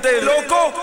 de loco.